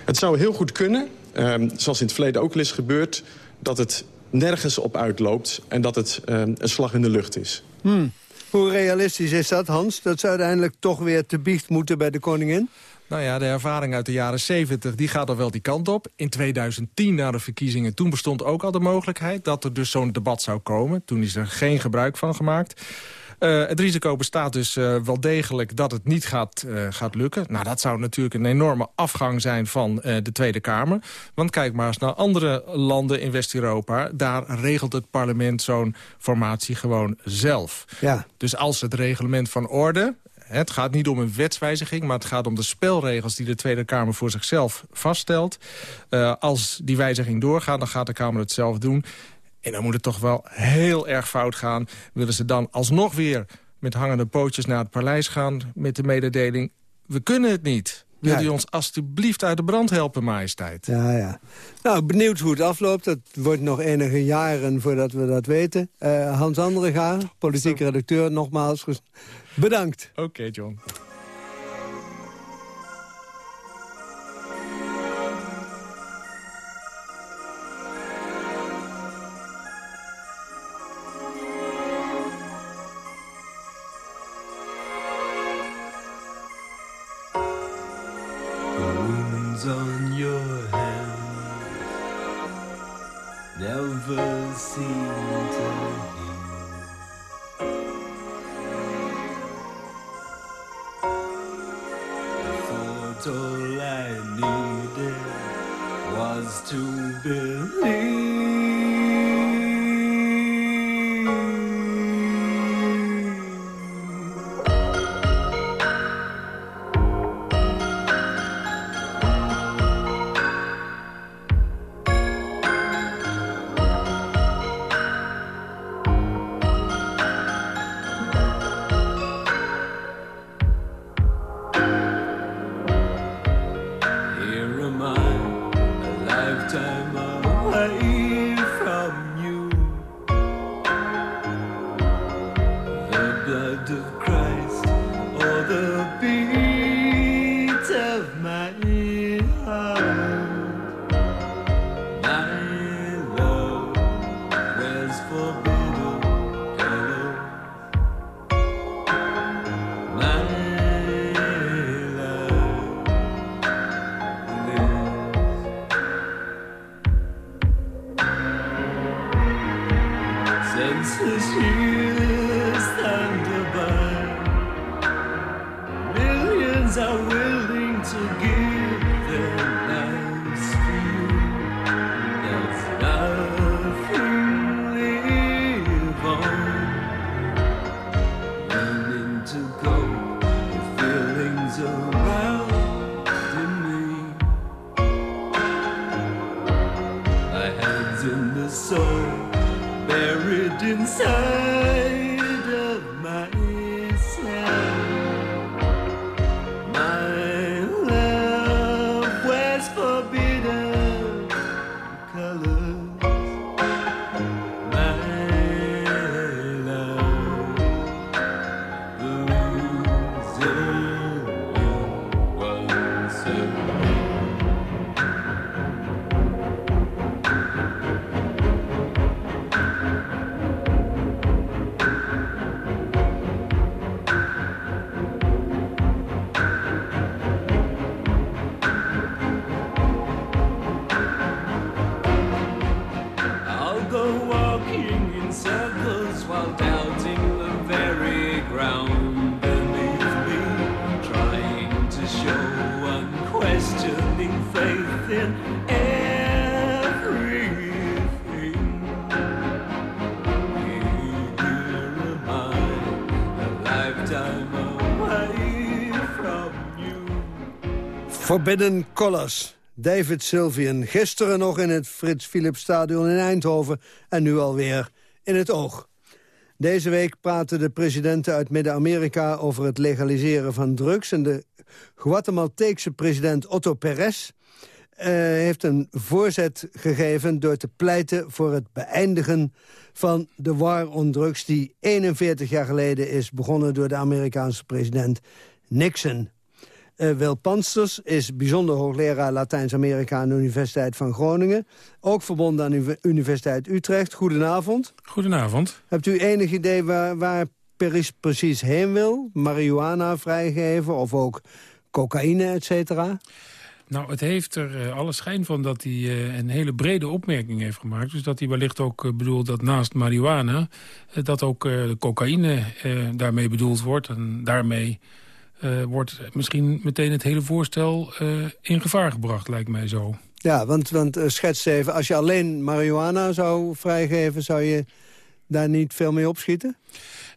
Het zou heel goed kunnen, um, zoals in het verleden ook al is gebeurd... dat het nergens op uitloopt en dat het uh, een slag in de lucht is. Hmm. Hoe realistisch is dat, Hans? Dat ze uiteindelijk toch weer te biecht moeten bij de koningin? Nou ja, de ervaring uit de jaren 70 die gaat al wel die kant op. In 2010, na de verkiezingen, toen bestond ook al de mogelijkheid... dat er dus zo'n debat zou komen. Toen is er geen gebruik van gemaakt. Uh, het risico bestaat dus uh, wel degelijk dat het niet gaat, uh, gaat lukken. Nou, dat zou natuurlijk een enorme afgang zijn van de Tweede Kamer. Want kijk maar eens naar andere landen in West-Europa. Daar regelt het parlement zo'n formatie gewoon zelf. Ja. Dus als het reglement van orde het gaat niet om een wetswijziging, maar het gaat om de spelregels... die de Tweede Kamer voor zichzelf vaststelt. Als die wijziging doorgaat, dan gaat de Kamer het zelf doen. En dan moet het toch wel heel erg fout gaan. Willen ze dan alsnog weer met hangende pootjes naar het paleis gaan... met de mededeling, we kunnen het niet. Wilt u ons alstublieft uit de brand helpen, majesteit? Ja, ja. Nou, benieuwd hoe het afloopt. Het wordt nog enige jaren voordat we dat weten. Uh, Hans Andrega, politiek redacteur, nogmaals bedankt. Oké, okay, John. time. Forbidden Colors. David Sylvian. Gisteren nog in het Frits Philips Stadion in Eindhoven. En nu alweer in het oog. Deze week praten de presidenten uit Midden-Amerika... over het legaliseren van drugs. En de Guatemalteekse president Otto Perez... eh, heeft een voorzet gegeven door te pleiten voor het beëindigen van de war on drugs... die 41 jaar geleden is begonnen door de Amerikaanse president Nixon. Eh, Wil Pansters is bijzonder hoogleraar Latijns-Amerika aan de Universiteit van Groningen. Ook verbonden aan de Universiteit Utrecht. Goedenavond. Goedenavond. Hebt u enig idee waar, waar Paris precies heen wil? Marihuana vrijgeven of ook cocaïne, et cetera? Nou, het heeft er alle schijn van dat hij een hele brede opmerking heeft gemaakt. Dus dat hij wellicht ook bedoelt dat naast marihuana... dat ook de cocaïne daarmee bedoeld wordt. En daarmee wordt misschien meteen het hele voorstel in gevaar gebracht, lijkt mij zo. Ja, want, want schets even, als je alleen marihuana zou vrijgeven... zou je daar niet veel mee opschieten?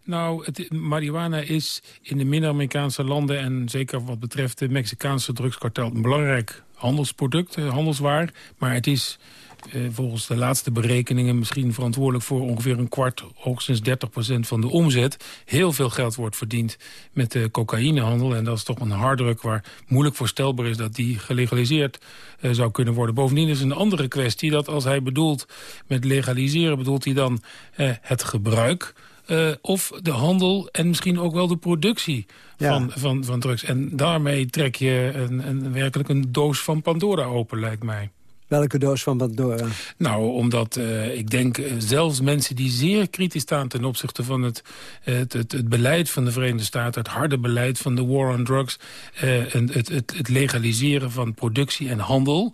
Nou, het, marihuana is in de Midden-Amerikaanse landen... en zeker wat betreft de Mexicaanse drugskartel... een belangrijk handelsproduct, eh, handelswaar. Maar het is eh, volgens de laatste berekeningen misschien verantwoordelijk voor ongeveer een kwart, hoogstens 30 procent van de omzet. Heel veel geld wordt verdiend met de cocaïnehandel. En dat is toch een harddruk waar moeilijk voorstelbaar is dat die gelegaliseerd uh, zou kunnen worden. Bovendien is een andere kwestie dat als hij bedoelt met legaliseren, bedoelt hij dan uh, het gebruik uh, of de handel en misschien ook wel de productie van, van, van drugs. En daarmee trek je een, een, werkelijk een doos van Pandora open, lijkt mij. Welke doos van Pandora? Nou, omdat uh, ik denk uh, zelfs mensen die zeer kritisch staan... ten opzichte van het, het, het, het, beleid van de Verenigde Staten... het harde beleid van de war on drugs... Uh, het, het, het, legaliseren van productie en handel...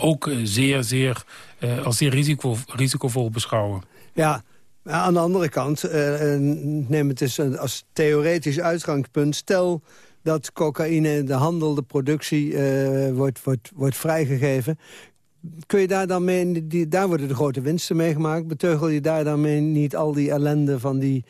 ook zeer, zeer, als zeer risico, risicovol beschouwen. Ja, aan de andere kant, neem het eens als theoretisch uitgangspunt... stel dat cocaïne, de handel, de productie uh, wordt, wordt, wordt vrijgegeven... Kun je daar dan mee, die, daar worden de grote winsten mee gemaakt... beteugel je daar dan mee niet al die ellende van die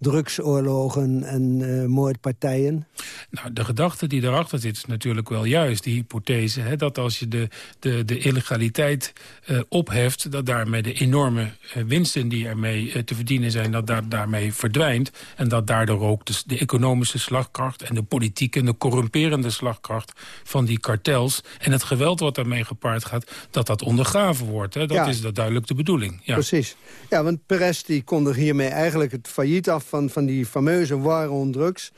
drugsoorlogen en uh, moordpartijen? Nou, de gedachte die erachter zit is natuurlijk wel juist, die hypothese... Hè, dat als je de, de, de illegaliteit uh, opheft... dat daarmee de enorme uh, winsten die ermee te verdienen zijn... dat daar, daarmee verdwijnt. En dat daardoor ook de, de, economische slagkracht... en de politieke en de corrumperende slagkracht van die kartels... en het geweld wat daarmee gepaard gaat, dat dat ondergraven wordt. Hè. Dat ja. is dat duidelijk de bedoeling. Ja. Precies. Ja, want Perez die kondigt hiermee eigenlijk het failliet af van, van die fameuze war on drugs...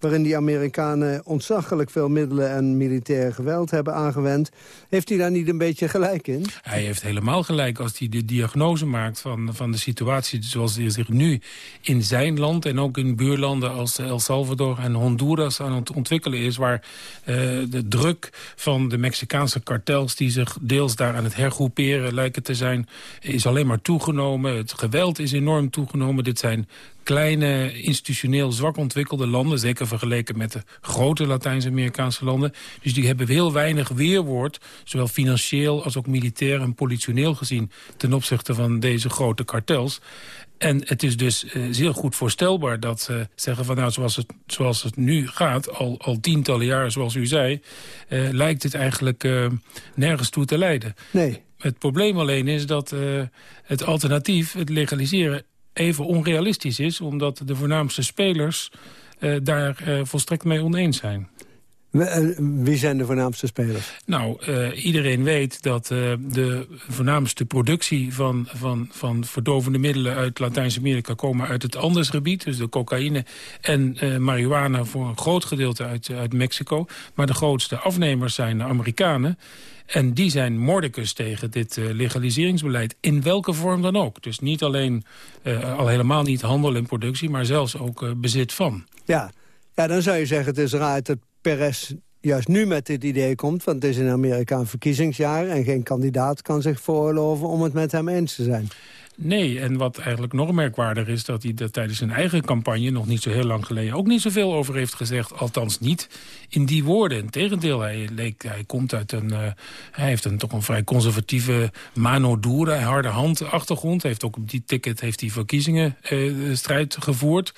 waarin die Amerikanen ontzaglijk veel middelen en militair geweld hebben aangewend. Heeft hij daar niet een beetje gelijk in? Hij heeft helemaal gelijk als hij de diagnose maakt van, van de situatie... zoals hij zich nu in zijn land en ook in buurlanden als El Salvador en Honduras aan het ontwikkelen is... waar uh, de druk van de Mexicaanse kartels die zich deels daar aan het hergroeperen lijken te zijn... is alleen maar toegenomen. Het geweld is enorm toegenomen. Dit zijn kleine, institutioneel zwak ontwikkelde landen... zeker vergeleken met de grote Latijns-Amerikaanse landen. Dus die hebben heel weinig weerwoord... zowel financieel als ook militair en politioneel gezien... ten opzichte van deze grote kartels. En het is dus uh, zeer goed voorstelbaar dat ze zeggen van nou zoals het, zoals het nu gaat, al, al tientallen jaren zoals u zei, uh, lijkt het eigenlijk nergens toe te leiden. Nee. Het probleem alleen is dat het alternatief, het legaliseren, even onrealistisch is... omdat de voornaamste spelers uh, daar uh, volstrekt mee oneens zijn. Eh, wie zijn de voornaamste spelers? Nou, uh, iedereen weet dat uh, de voornaamste productie van, van, van verdovende middelen uit Latijns-Amerika komen uit het Andesgebied. Dus de cocaïne en uh, marihuana voor een groot gedeelte uit, uit Mexico. Maar de grootste afnemers zijn de Amerikanen. En die zijn mordicus tegen dit uh, legaliseringsbeleid. In welke vorm dan ook. Dus niet alleen, uh, al helemaal niet handel en productie... maar zelfs ook uh, bezit van. Ja. ja, dan zou je zeggen het is raar dat Perez juist nu met dit idee komt... want het is in Amerika een verkiezingsjaar... en geen kandidaat kan zich veroorloven om het met hem eens te zijn. Nee, en wat eigenlijk nog merkwaardig is... dat hij dat tijdens zijn eigen campagne, nog niet zo heel lang geleden... ook niet zoveel over heeft gezegd, althans niet in die woorden. Integendeel, hij, leek, hij komt uit een... Uh, hij heeft een, toch een vrij conservatieve mano dura, harde hand achtergrond. Heeft ook op die ticket heeft hij verkiezingen uh, strijd gevoerd.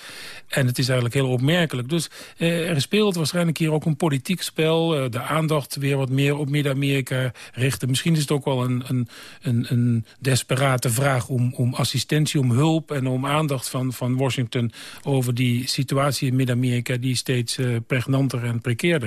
En het is eigenlijk heel opmerkelijk. Dus uh, er speelt waarschijnlijk hier ook een politiek spel. de aandacht weer wat meer op Midden-Amerika richten. Misschien is het ook wel een, een, een, een desperate vraag om om, assistentie, om hulp en om aandacht van, van Washington... over die situatie in Midden-Amerika die steeds pregnanter en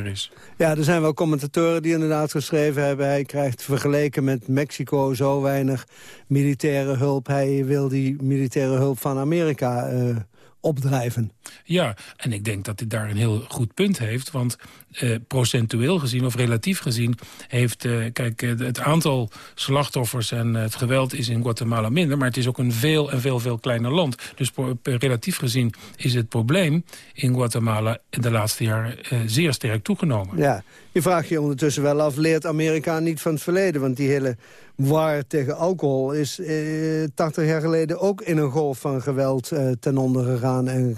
is. Ja, er zijn wel commentatoren die inderdaad geschreven hebben... hij krijgt vergeleken met Mexico zo weinig militaire hulp. Hij wil die militaire hulp van Amerika uh, opdrijven. Ja, en ik denk dat hij daar een heel goed punt heeft. Want eh, procentueel gezien, of relatief gezien... heeft, eh, kijk, eh, het aantal slachtoffers en het geweld is in Guatemala minder... maar het is ook een veel en veel, veel kleiner land. Dus relatief gezien is het probleem in Guatemala... de laatste jaren zeer sterk toegenomen. Ja, Je vraagt je ondertussen wel af, leert Amerika niet van het verleden? Want die hele war tegen alcohol is eh, 80 jaar geleden ook in een golf van geweld eh, ten onder gegaan en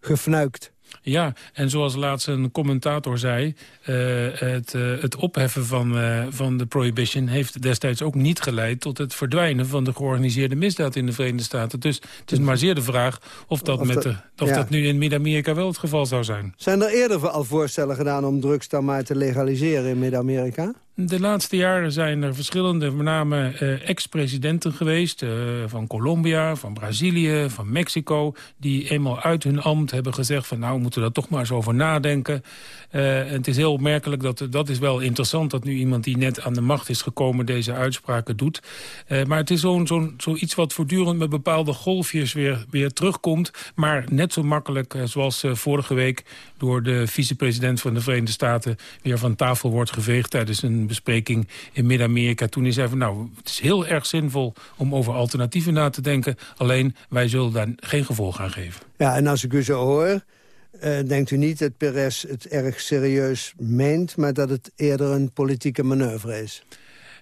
gefnuikt. Ja, en zoals laatst een commentator zei... Uh, het, uh, het opheffen van, uh, van de prohibition heeft destijds ook niet geleid... tot het verdwijnen van de georganiseerde misdaad in de Verenigde Staten. Dus het is maar zeer de vraag of dat, of met de, of ja. dat nu in Midden-Amerika wel het geval zou zijn. Zijn er eerder al voorstellen gedaan om drugs dan maar te legaliseren in Midden-Amerika? De laatste jaren zijn er verschillende, met name uh, ex-presidenten geweest... Uh, van Colombia, van Brazilië, van Mexico... die eenmaal uit hun ambt hebben gezegd van... nou, we moeten daar toch maar eens over nadenken. En het is heel opmerkelijk, dat, dat is wel interessant... dat nu iemand die net aan de macht is gekomen deze uitspraken doet. maar het is zo'n zo zoiets wat voortdurend met bepaalde golfjes weer, weer terugkomt... maar net zo makkelijk zoals vorige week... door de vicepresident van de Verenigde Staten... weer van tafel wordt geveegd tijdens een bespreking in Midden-Amerika... toen hij zei van nou, het is heel erg zinvol om over alternatieven na te denken. Alleen, wij zullen daar geen gevolg aan geven. Ja, en als ik u zo hoor, uh, denkt u niet dat Perez het erg serieus meent... maar dat het eerder een politieke manoeuvre is?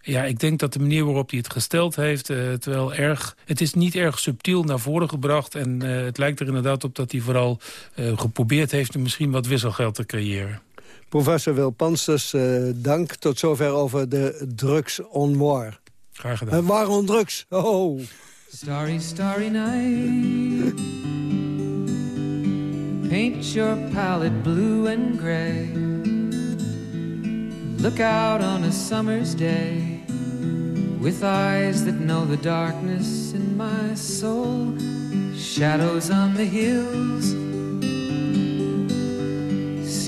Ja, ik denk dat de manier waarop hij het gesteld heeft... Uh, terwijl erg, het is niet erg subtiel naar voren gebracht... en uh, het lijkt er inderdaad op dat hij vooral geprobeerd heeft... om misschien wat wisselgeld te creëren. Professor Wil Pansters, uh, dank. Tot zover over de drugs on war. Graag gedaan. Uh, war on drugs. Oh. Starry, starry night Paint your palette blue and gray Look out on a summer's day With eyes that know the darkness in my soul Shadows on the hills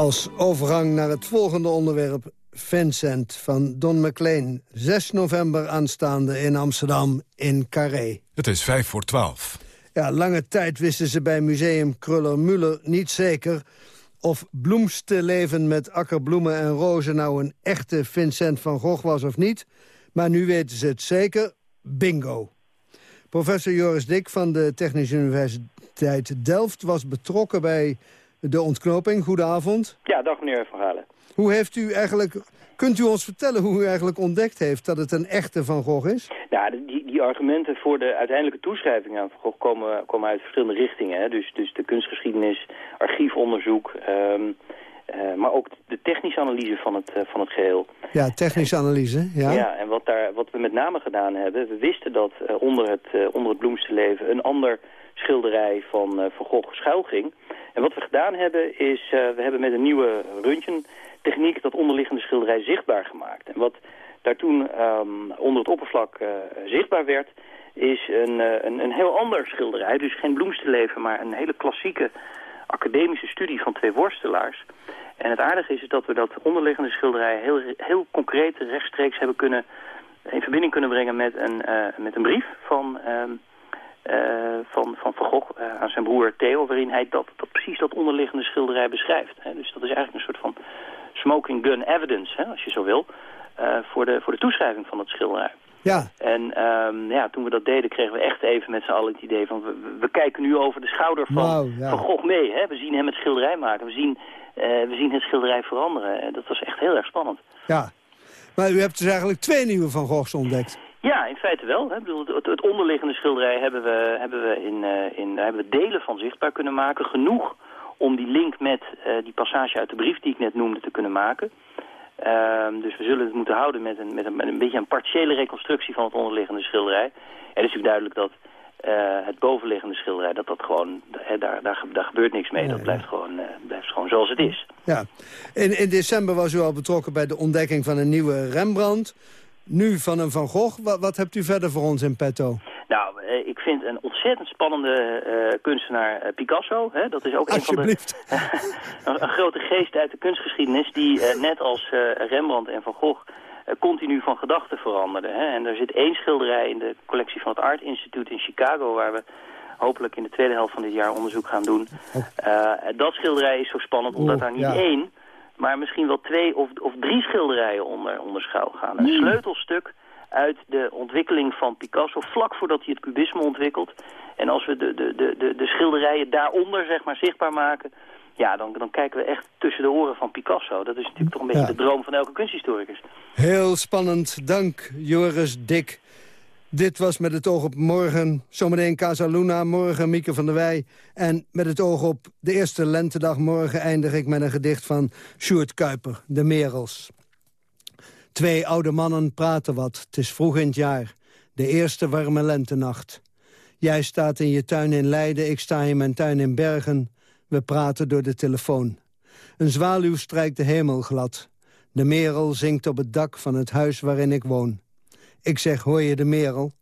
Als overgang naar het volgende onderwerp... Vincent van Don McLean. 6 november aanstaande in Amsterdam in Carré. Het is vijf voor twaalf. Ja, lange tijd wisten ze bij museum Kruller-Müller niet zeker... of bloems te leven met akkerbloemen en rozen... nou een echte Vincent van Gogh was of niet. Maar nu weten ze het zeker. Bingo. Professor Joris Dik van de Technische Universiteit Delft... was betrokken bij de ontknoping. Goedenavond. Ja, dag meneer Van Galen. Hoe heeft u eigenlijk... Kunt u ons vertellen hoe u eigenlijk ontdekt heeft dat het een echte Van Gogh is? Ja, die, die argumenten voor de uiteindelijke toeschrijving aan Van Gogh komen, komen uit verschillende richtingen. Hè. Dus, dus de kunstgeschiedenis, archiefonderzoek, ehm, eh, maar ook de technische analyse van het, uh, van het geheel. Ja, technische analyse, ja. Ja, en wat, daar, wat we met name gedaan hebben, we wisten dat uh, onder, het, onder het bloemste leven een ander schilderij van Van Gogh schuil ging. En wat we gedaan hebben is, we hebben met een nieuwe röntgentechniek dat onderliggende schilderij zichtbaar gemaakt. En wat daar toen um, onder het oppervlak zichtbaar werd, is een, een, een heel ander schilderij. Dus geen bloemsteleven, maar een hele klassieke academische studie van twee worstelaars. En het aardige is, dat we dat onderliggende schilderij heel, heel concreet rechtstreeks hebben kunnen in verbinding kunnen brengen met een, uh, met een brief van, uh, uh, van, van Van Gogh aan zijn broer Theo, waarin hij dat, dat precies dat onderliggende schilderij beschrijft. Hè. Dus dat is eigenlijk een soort van smoking gun evidence, hè, als je zo wil, voor, de, voor de toeschrijving van het schilderij. Ja. En um, ja, toen we dat deden kregen we echt even met z'n allen het idee van... We, we, kijken nu over de schouder van, wow, ja. van Gogh mee. Hè? We zien hem het schilderij maken. We zien, uh, we zien het schilderij veranderen. En dat was echt heel erg spannend. Ja. Maar u hebt dus eigenlijk twee nieuwe Van Goghs ontdekt. Ja, in feite wel. Hè. Bedoel, het, het, onderliggende schilderij hebben we, hebben we in, uh, in, hebben we delen van zichtbaar kunnen maken. Genoeg om die link met uh, die passage uit de brief die ik net noemde te kunnen maken. Um, dus we zullen het moeten houden met een, met een, met een beetje een partiële reconstructie van het onderliggende schilderij. En het is natuurlijk duidelijk dat uh, het bovenliggende schilderij, dat dat gewoon, he, daar, daar, daar gebeurt niks mee. Dat blijft, ja. gewoon, uh, blijft gewoon zoals het is. Ja. In, in december was u al betrokken bij de ontdekking van een nieuwe Rembrandt. Nu van een Van Gogh. Wat, wat hebt u verder voor ons in petto? Nou, eh, ik vind een ontzettend spannende uh, kunstenaar uh, Picasso. Hè? Dat is ook een van de, een, een grote geest uit de kunstgeschiedenis... die uh, net als Rembrandt en Van Gogh continu van gedachten veranderde. Hè? En er zit één schilderij in de collectie van het Art Institute in Chicago... waar we hopelijk in de tweede helft van dit jaar onderzoek gaan doen. dat schilderij is zo spannend omdat daar niet ja. één... maar misschien wel twee of, of drie schilderijen onder, onder schuil gaan. Een mm. sleutelstuk uit de ontwikkeling van Picasso, vlak voordat hij het cubisme ontwikkelt. En als we de, de, de, de, schilderijen daaronder zeg maar, zichtbaar maken... ja, dan, dan kijken we echt tussen de oren van Picasso. Dat is natuurlijk toch een beetje ja. de droom van elke kunsthistoricus. Heel spannend. Dank, Joris Dik. Dit was Met het oog op morgen. Zometeen Casa Luna, morgen Mieke van der Wij. En met het oog op de eerste lentedag morgen... eindig ik met een gedicht van Sjoerd Kuiper, De Merels. Twee oude mannen praten wat, het is vroeg in het jaar. De eerste warme lentenacht. Jij staat in je tuin in Leiden, ik sta in mijn tuin in Bergen. We praten door de telefoon. Een zwaluw strijkt de hemel glad. De merel zingt op het dak van het huis waarin ik woon. Ik zeg, hoor je de merel?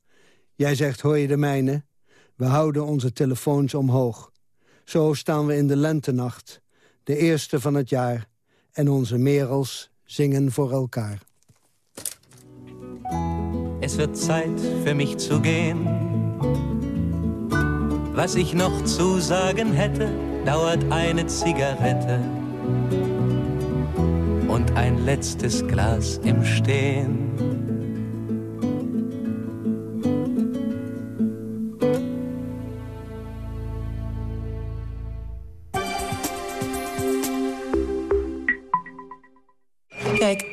Jij zegt, hoor je de mijne? We houden onze telefoons omhoog. Zo staan we in de lentenacht, de eerste van het jaar. En onze merels zingen voor elkaar. Es wird Zeit für mich zu gehen. Was ich noch zu sagen hätte, dauert eine Zigarette und ein letztes Glas im Stehen.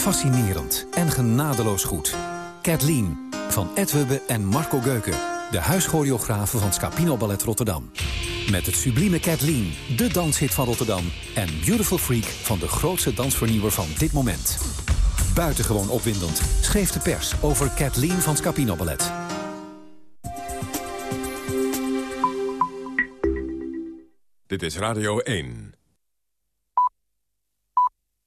Fascinerend en genadeloos goed. Kathleen van Edwebbe en Marco Geuken. De huischoreografen van Scapino Ballet Rotterdam. Met het sublieme Kathleen, de danshit van Rotterdam. En Beautiful Freak van de grootste dansvernieuwer van dit moment. Buitengewoon opwindend schreef de pers over Kathleen van Scapino Ballet. Dit is Radio 1.